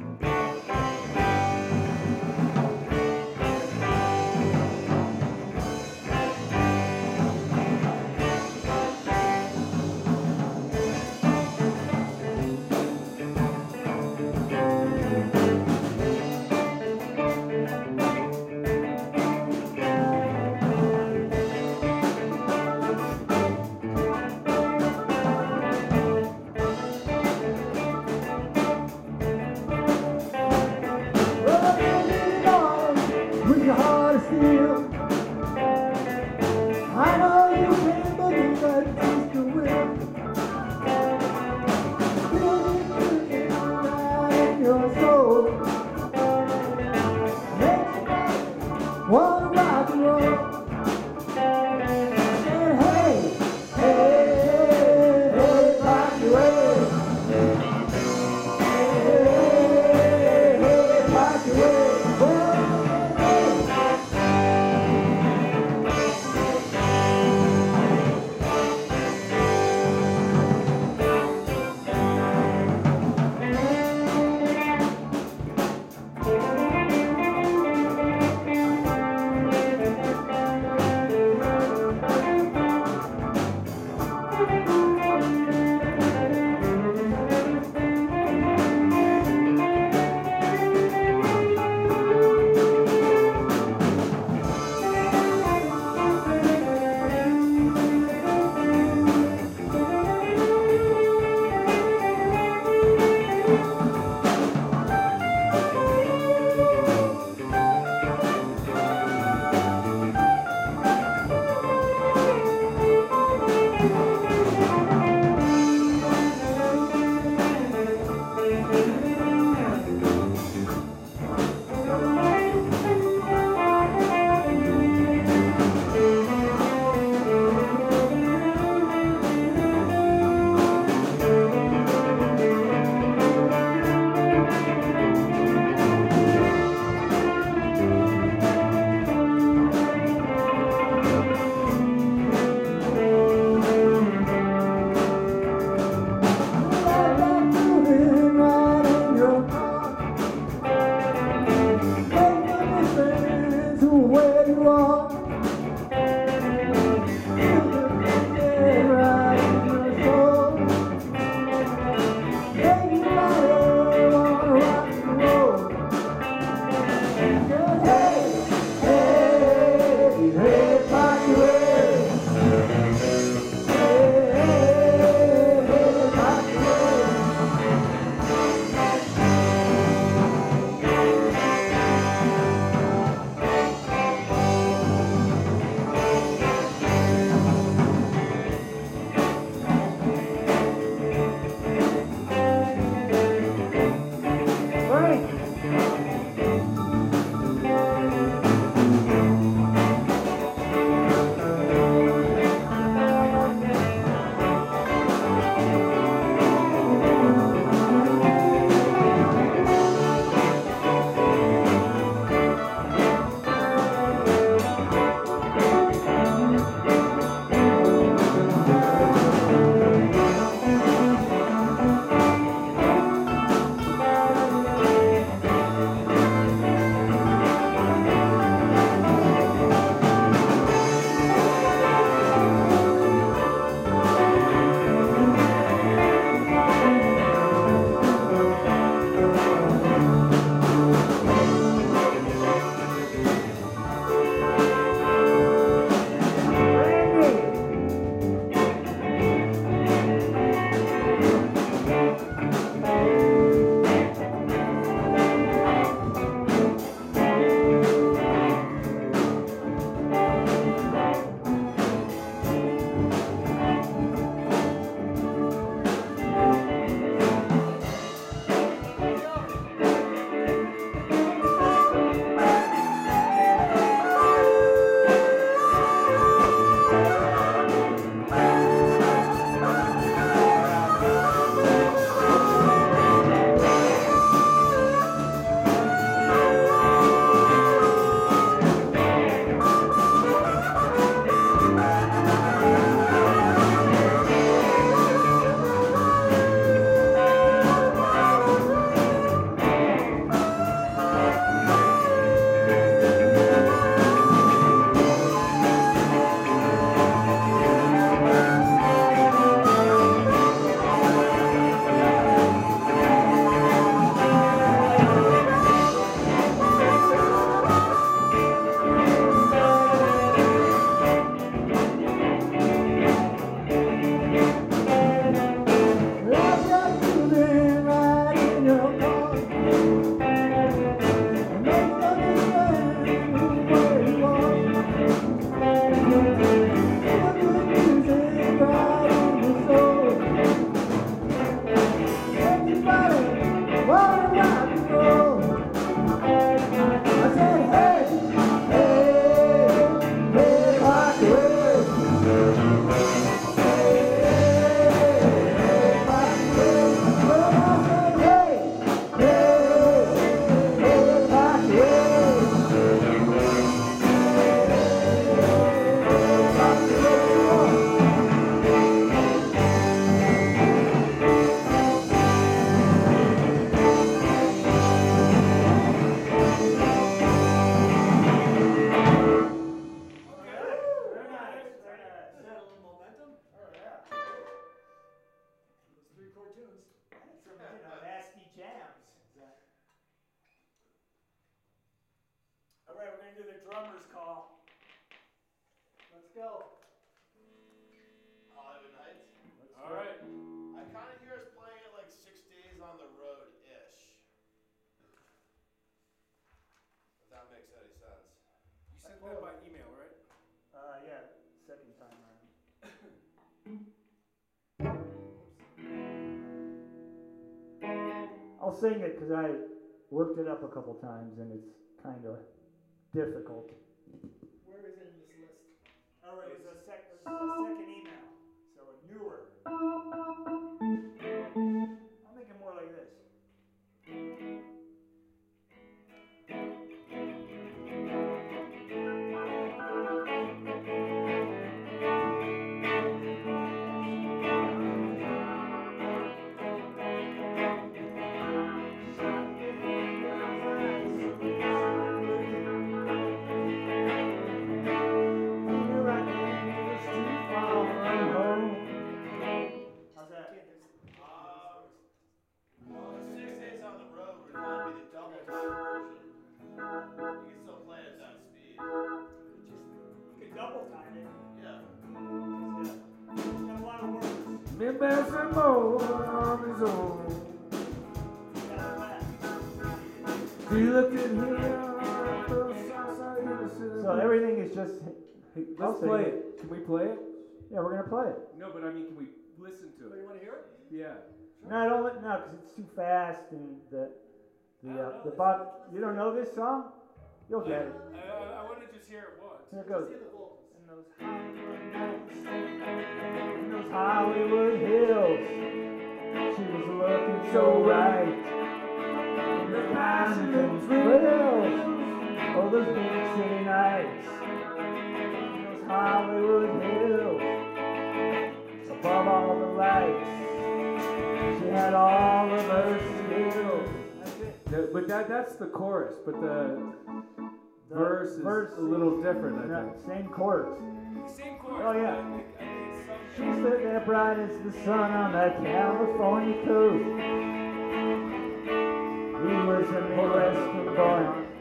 Bye. What about you? Go. Hollywood Nights. All right. I kind of hear us playing it like six days on the road ish. If that makes any sense. You sent that by email, right? Uh, yeah, second time around. I'll sing it because I worked it up a couple times and it's kind of difficult. Where is it in this list? Oh, right, it's a, sec- it's a second email, laugh. He looked at here. So everything is just. I'll Let's sing play it. Can we play it? Yeah, we're gonna play it. No, but I mean, can we listen to Oh, it? you want to hear it? Yeah. No, I don't. li- No, because it's too fast and the the uh, the bot. You don't know this song? You'll get it. I, I, I want to just hear it once. Here it goes. Those Hollywood in those Hollywood hills, she was looking so right. In the passion and thrills, oh those big city nights, in those Hollywood hills, above all the lights, she had all of her skills. But that that's the chorus, but the The verse is a little different, I think. Same chords. Same chorus. Oh, yeah. but I think, I think it's some She stood there bright as the sun on that California coast. He was a Midwestern boy.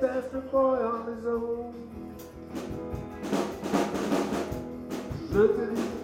Midwestern boy on his own. At him.